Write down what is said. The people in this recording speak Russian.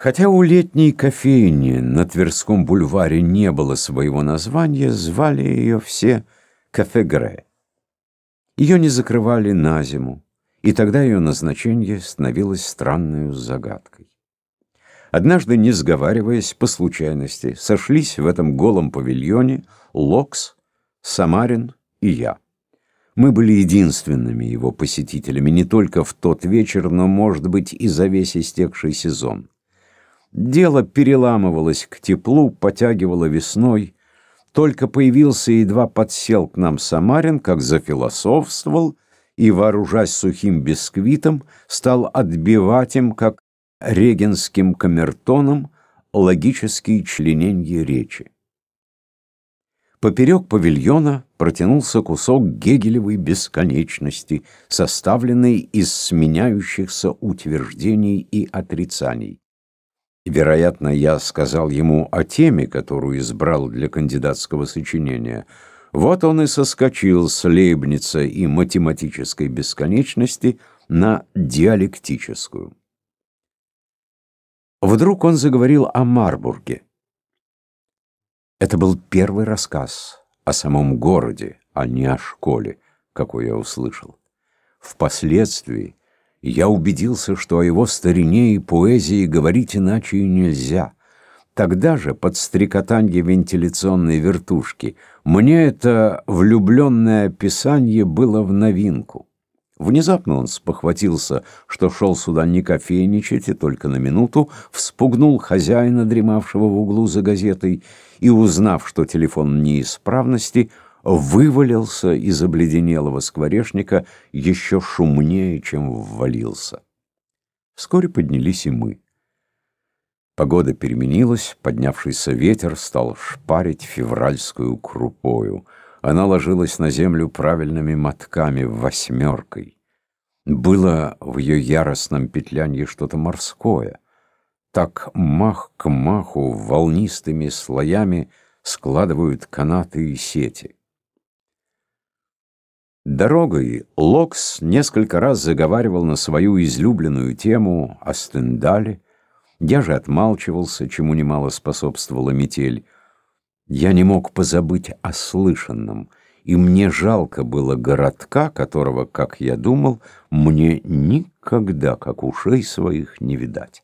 Хотя у летней кофейни на Тверском бульваре не было своего названия, звали ее все «Кафе Гре». Ее не закрывали на зиму, и тогда ее назначение становилось странной загадкой. Однажды, не сговариваясь по случайности, сошлись в этом голом павильоне Локс, Самарин и я. Мы были единственными его посетителями не только в тот вечер, но, может быть, и за весь истекший сезон. Дело переламывалось к теплу, потягивало весной. Только появился и едва подсел к нам Самарин, как зафилософствовал, и, вооружаясь сухим бисквитом, стал отбивать им, как регенским камертоном, логические члененья речи. Поперек павильона протянулся кусок гегелевой бесконечности, составленный из сменяющихся утверждений и отрицаний. Вероятно, я сказал ему о теме, которую избрал для кандидатского сочинения. Вот он и соскочил с Лейбница и математической бесконечности на диалектическую. Вдруг он заговорил о Марбурге. Это был первый рассказ о самом городе, а не о школе, какой я услышал. Впоследствии я убедился, что о его старине и поэзии говорить иначе и нельзя. Тогда же, под стрекотанье вентиляционной вертушки, мне это влюбленное описание было в новинку. Внезапно он спохватился, что шел сюда не кофейничать, и только на минуту вспугнул хозяина, дремавшего в углу за газетой, и, узнав, что телефон неисправности, вывалился из обледенелого скворечника еще шумнее, чем ввалился. Вскоре поднялись и мы. Погода переменилась, поднявшийся ветер стал шпарить февральскую крупою. Она ложилась на землю правильными мотками, восьмеркой. Было в ее яростном петлянье что-то морское. Так мах к маху волнистыми слоями складывают канаты и сети. Дорогой Локс несколько раз заговаривал на свою излюбленную тему о Стендале. Я же отмалчивался, чему немало способствовала метель. Я не мог позабыть о слышанном, и мне жалко было городка, которого, как я думал, мне никогда, как ушей своих, не видать.